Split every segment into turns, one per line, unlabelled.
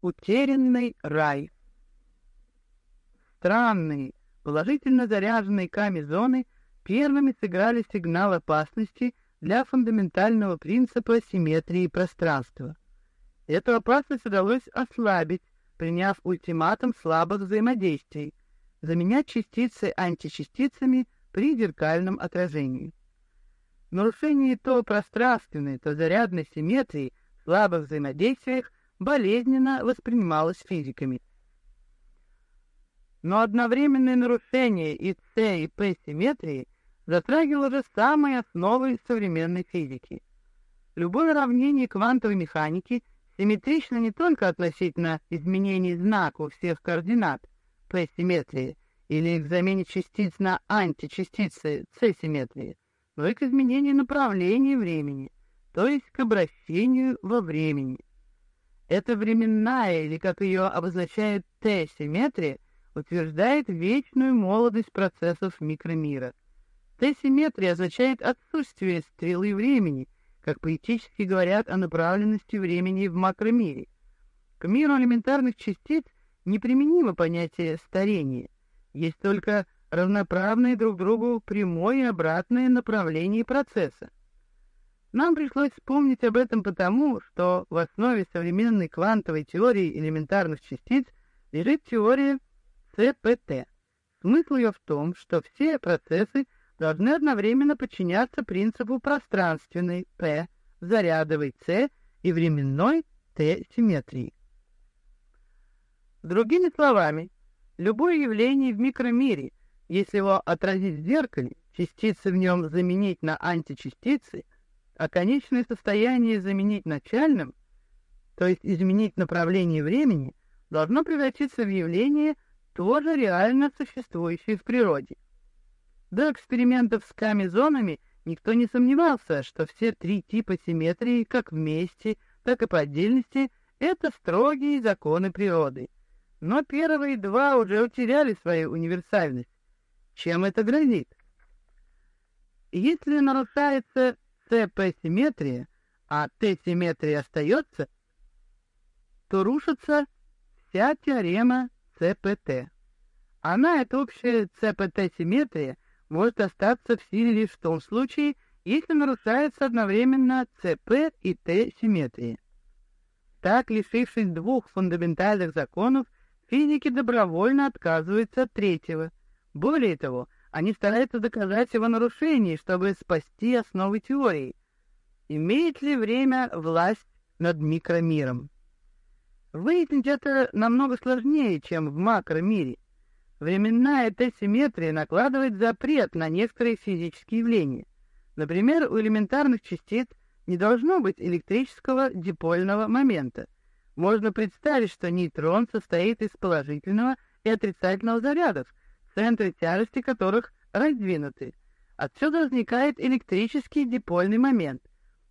Утерянный рай. Странные, положительно заряженные камезоны первыми сыграли сигнал опасности для фундаментального принципа симметрии пространства. Эту опасность удалось ослабить, приняв ультиматум слабых взаимодействий, заменять частицы античастицами при зеркальном отражении. Нарушение то пространственной, то зарядной симметрии в слабых взаимодействиях болезненно воспринималось физиками. Но одновременное нарушение и С, и П симметрии затрагивало же самые основы современной физики. Любое уравнение квантовой механики симметрично не только относительно изменений знака у всех координат P-симметрии или к замене частиц на античастицы C-симметрии, но и к изменению направления времени, то есть к обращению во времени. Эта временная, или как ее обозначает Т-симметрия, утверждает вечную молодость процессов микромира. Т-симметрия означает отсутствие стрелы времени, как поэтически говорят о направленности времени в макромире. К миру элементарных частиц неприменимо понятие старения. Есть только равноправные друг другу прямое и обратное направление процесса. Нам пришлось вспомнить об этом потому, что в основе современной квантовой теории элементарных частиц лежит теория ЦПТ. Смысл ее в том, что все процессы должны одновременно подчиняться принципу пространственной P, зарядовой C и временной T симметрии. Другими словами, любое явление в микромире, если его отразить в зеркале, частицы в нем заменить на античастицы, а конечное состояние заменить начальным, то есть изменить направление времени, должно превратиться в явление, тоже реально существующее в природе. До экспериментов с камезонами никто не сомневался, что все три типа симметрии, как вместе, так и по отдельности, это строгие законы природы. Но первые два уже утеряли свою универсальность. Чем это грозит? Если нарушается ЦП-симметрия, а Т-симметрия остается, то рушится вся теорема ЦПТ. Она, эта общая ЦПТ-симметрия, может остаться в силе лишь в том случае, если нарушается одновременно ЦП и Т симметрии. Так, лишившись двух фундаментальных законов, физики добровольно отказываются от третьего. Более того, они стараются доказать его нарушение, чтобы спасти основы теории. Имеет ли время власть над микромиром? Выяснить это намного сложнее, чем в макромире. Временная Т-симметрия накладывает запрет на некоторые физические явления. Например, у элементарных частиц не должно быть электрического дипольного момента. Можно представить, что нейтрон состоит из положительного и отрицательного зарядов, центры тяжести которых раздвинуты. Отсюда возникает электрический дипольный момент.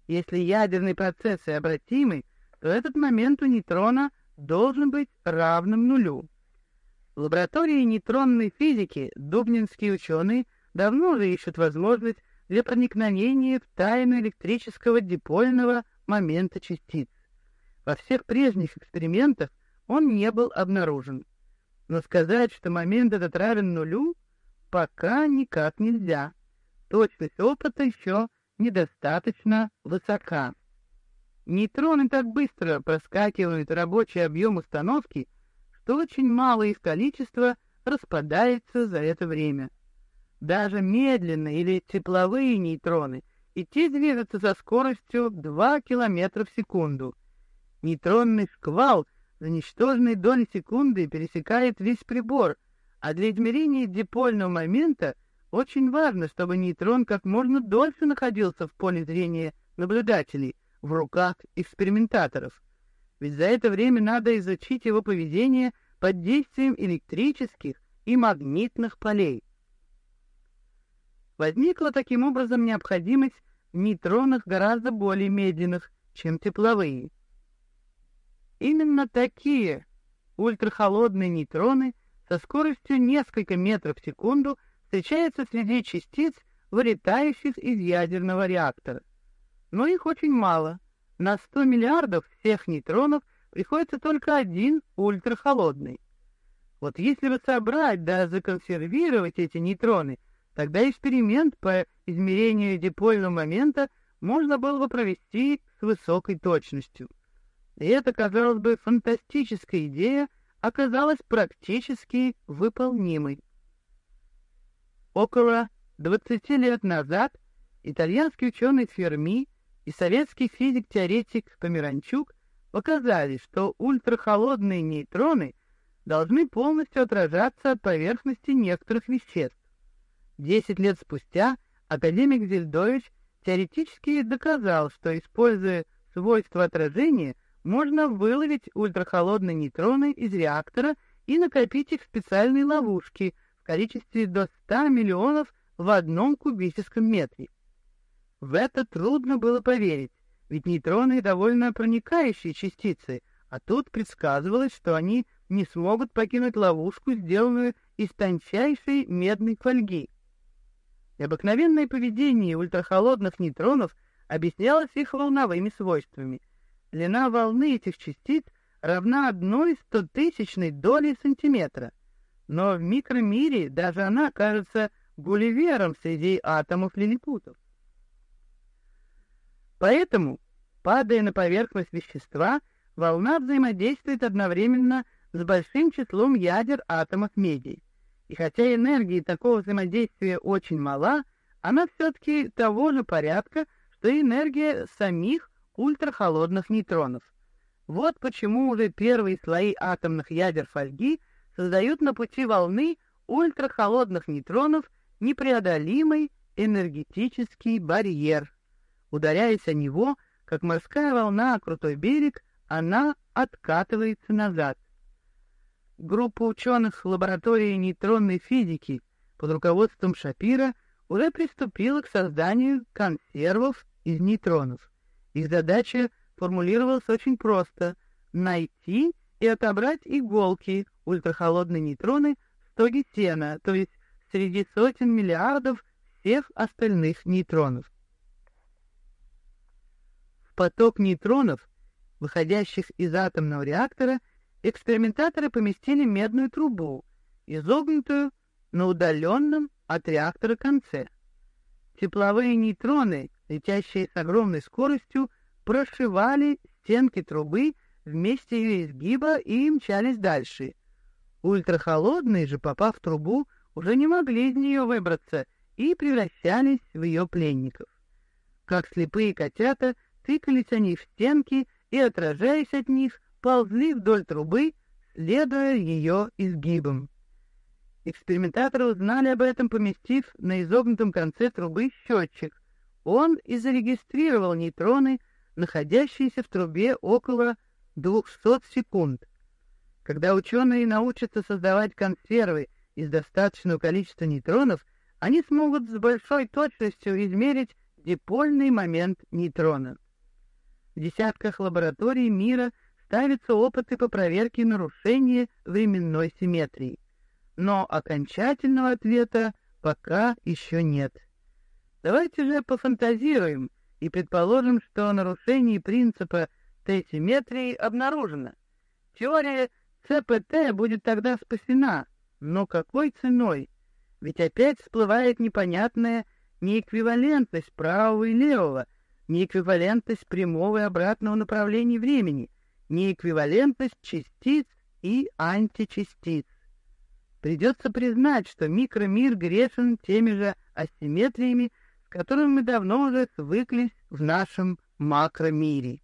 Если ядерные процессы обратимы, то этот момент у нейтрона должен быть равным нулю. В лаборатории нейтронной физики дубнинские ученые давно уже ищут возможность для проникновения в тайну электрического дипольного момента частиц. Во всех прежних экспериментах он не был обнаружен. Но сказать, что момент этот равен нулю, пока никак нельзя. Точность опыта еще недостаточно высока. Нейтроны так быстро проскакивают рабочий объем установки, то очень мало их количество распадается за это время. Даже медленные или тепловые нейтроны и те движутся со скоростью 2 км в секунду. Нейтронный шквал за ничтожные доли секунды пересекает весь прибор, а для измерения дипольного момента очень важно, чтобы нейтрон как можно дольше находился в поле зрения наблюдателей, в руках экспериментаторов ведь за это время надо изучить его поведение под действием электрических и магнитных полей. Возникла таким образом необходимость в нейтронах гораздо более медленных, чем тепловые. Именно такие ультрахолодные нейтроны со скоростью несколько метров в секунду встречаются среди частиц, вылетающих из ядерного реактора. Но их очень мало — на 100 миллиардов всех нейтронов приходится только один ультрахолодный. Вот если бы собрать да законсервировать эти нейтроны, тогда эксперимент по измерению дипольного момента можно было бы провести с высокой точностью. Эта, казалось бы, фантастическая идея оказалась практически выполнимой. Около 20 лет назад итальянский ученый Ферми и советский физик-теоретик Померанчук показали, что ультрахолодные нейтроны должны полностью отражаться от поверхности некоторых веществ. Десять лет спустя академик Зельдович теоретически доказал, что, используя свойства отражения, можно выловить ультрахолодные нейтроны из реактора и накопить их в специальные ловушки в количестве до 100 миллионов в одном кубическом метре. В это трудно было поверить, ведь нейтроны довольно проникающие частицы, а тут предсказывалось, что они не смогут покинуть ловушку, сделанную из тончайшей медной фольги. Обыкновенное поведение ультрахолодных нейтронов объяснялось их волновыми свойствами. Длина волны этих частиц равна одной стотысячной доли сантиметра, но в микромире даже она кажется гулливером среди атомов лилипутов. Поэтому, падая на поверхность вещества, волна взаимодействует одновременно с большим числом ядер атомов меди. И хотя энергии такого взаимодействия очень мала, она все-таки того же порядка, что и энергия самих ультрахолодных нейтронов. Вот почему уже первые слои атомных ядер фольги создают на пути волны ультрахолодных нейтронов непреодолимый энергетический барьер. Ударяясь о него, как морская волна о крутой берег, она откатывается назад. Группа ученых лаборатории нейтронной физики под руководством Шапира уже приступила к созданию консервов из нейтронов. Их задача формулировалась очень просто — найти и отобрать иголки, ультрахолодные нейтроны в стоге сена, то есть среди сотен миллиардов всех остальных нейтронов поток нейтронов, выходящих из атомного реактора, экспериментаторы поместили медную трубу, изогнутую на удаленном от реактора конце. Тепловые нейтроны, летящие с огромной скоростью, прошивали стенки трубы вместе ее изгиба и мчались дальше. Ультрахолодные же, попав в трубу, уже не могли из нее выбраться и превращались в ее пленников. Как слепые котята — тыкались они в стенки и, отражаясь от них, ползли вдоль трубы, следуя ее изгибам. Экспериментаторы узнали об этом, поместив на изогнутом конце трубы счетчик. Он и зарегистрировал нейтроны, находящиеся в трубе около 200 секунд. Когда ученые научатся создавать консервы из достаточного количества нейтронов, они смогут с большой точностью измерить дипольный момент нейтрона. В десятках лабораторий мира ставятся опыты по проверке нарушения временной симметрии. Но окончательного ответа пока еще нет. Давайте же пофантазируем и предположим, что нарушение принципа Т-симметрии обнаружено. Теория ЦПТ будет тогда спасена, но какой ценой? Ведь опять всплывает непонятная неэквивалентность правого и левого — неэквивалентность прямого и обратного направлений времени, неэквивалентность частиц и античастиц. Придется признать, что микромир грешен теми же асимметриями, с которыми мы давно уже свыклись в нашем макромире.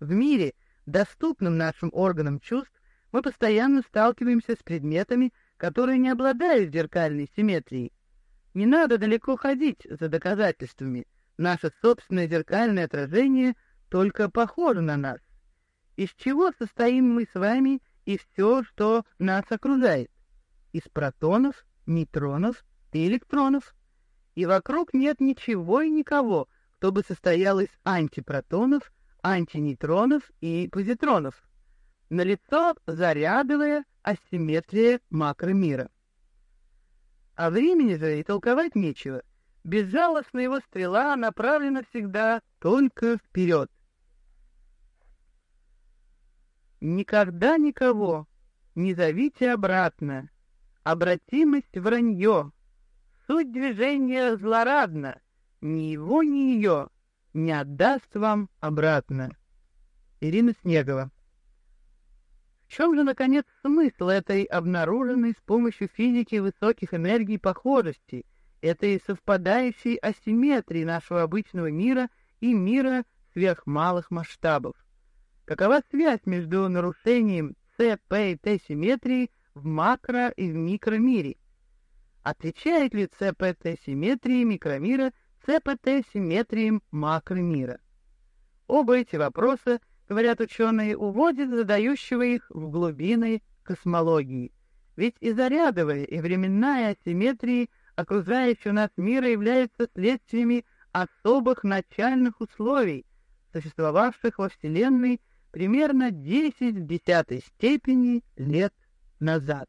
В мире, доступном нашим органам чувств, мы постоянно сталкиваемся с предметами, которые не обладают зеркальной симметрией. Не надо далеко ходить за доказательствами – Наше собственное зеркальное отражение только похоже на нас. Из чего состоим мы с вами и все, что нас окружает? Из протонов, нейтронов и электронов. И вокруг нет ничего и никого, кто бы состоял из антипротонов, антинейтронов и позитронов. Налицо зарядовая асимметрия макромира. А времени же и толковать нечего — Безжалостная его стрела направлена всегда только вперед. Никогда никого не зовите обратно. Обратимость вранье. Суть движения злорадна. Ни его, ни ее не отдаст вам обратно. Ирина Снегова в чем же, наконец, смысл этой обнаруженной с помощью физики высоких энергий похожести, этой совпадающей асимметрии нашего обычного мира и мира сверхмалых масштабов? Какова связь между нарушением ЦП и Т-симметрии в макро- и в микромире? Отличает ли ЦПТ-симметрии микромира ЦПТ-симметриям макромира? Оба эти вопроса – говорят ученые, уводит задающего их в глубины космологии. Ведь и зарядовая, и временная асимметрии окружающего нас мира являются следствиями особых начальных условий, существовавших во Вселенной примерно 10 в десятой степени лет назад.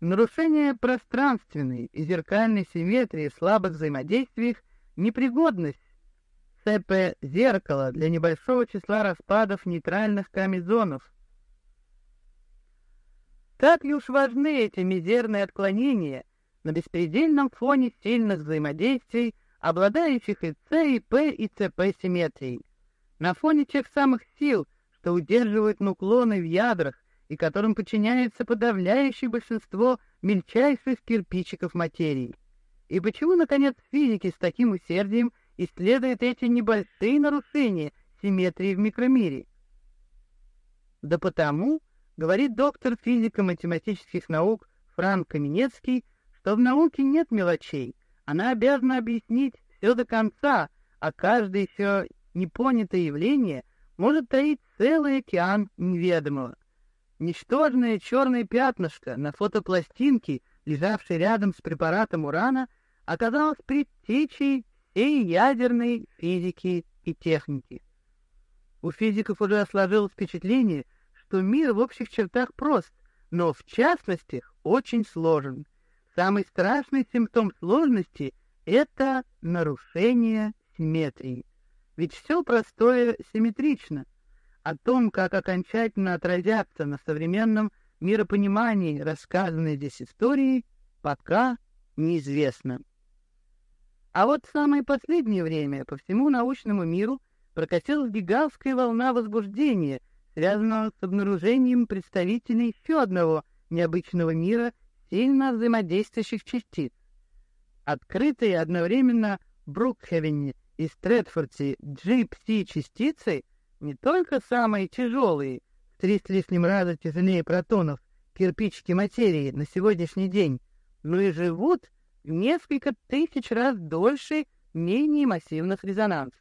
Нарушение пространственной и зеркальной симметрии в слабых взаимодействиях, непригодность ЦП зеркало для небольшого числа распадов нейтральных камезонов. Так ли уж важны эти мизерные отклонения на беспредельном фоне сильных взаимодействий, обладающих и С, и П, и ЦП симметрией, на фоне тех самых сил, что удерживают нуклоны в ядрах и которым подчиняется подавляющее большинство мельчайших кирпичиков материи. И почему, наконец, физики с таким усердием исследует эти небольшие нарушения симметрии в микромире. Да потому, говорит доктор физико-математических наук Франк Каменецкий, что в науке нет мелочей, она обязана объяснить все до конца, а каждое еще непонятое явление может таить целый океан неведомого. Ничтожное черное пятнышко на фотопластинке, лежавшей рядом с препаратом урана, оказалось предтечей и ядерной физики и техники. У физиков уже сложилось впечатление, что мир в общих чертах прост, но в частностях очень сложен. Самый страшный симптом сложности — это нарушение симметрии. Ведь все простое симметрично. О том, как окончательно отразятся на современном миропонимании рассказанной здесь истории, пока неизвестно. А вот в самое последнее время по всему научному миру прокатилась гигантская волна возбуждения, связанного с обнаружением представителей еще одного необычного мира сильно взаимодействующих частиц. Открытые одновременно Брукхевене и Стрэдфорде GPC-частицы не только самые тяжелые, в три с лишним раза тяжелее протонов, кирпичики материи на сегодняшний день, но и живут несколько тысяч раз дольше менее массивных резонансов.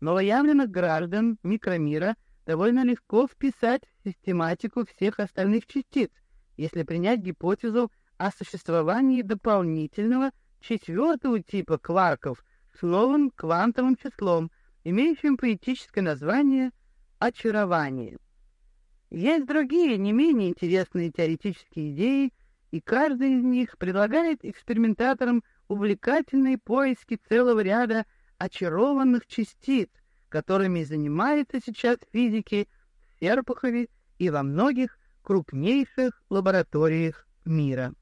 Новоявленных граждан микромира довольно легко вписать в систематику всех остальных частиц, если принять гипотезу о существовании дополнительного четвертого типа кварков с новым квантовым числом, имеющим поэтическое название «очарование». Есть другие, не менее интересные теоретические идеи, и каждый из них предлагает экспериментаторам увлекательные поиски целого ряда очарованных частиц, которыми занимаются сейчас физики в Серпухове и во многих крупнейших лабораториях мира.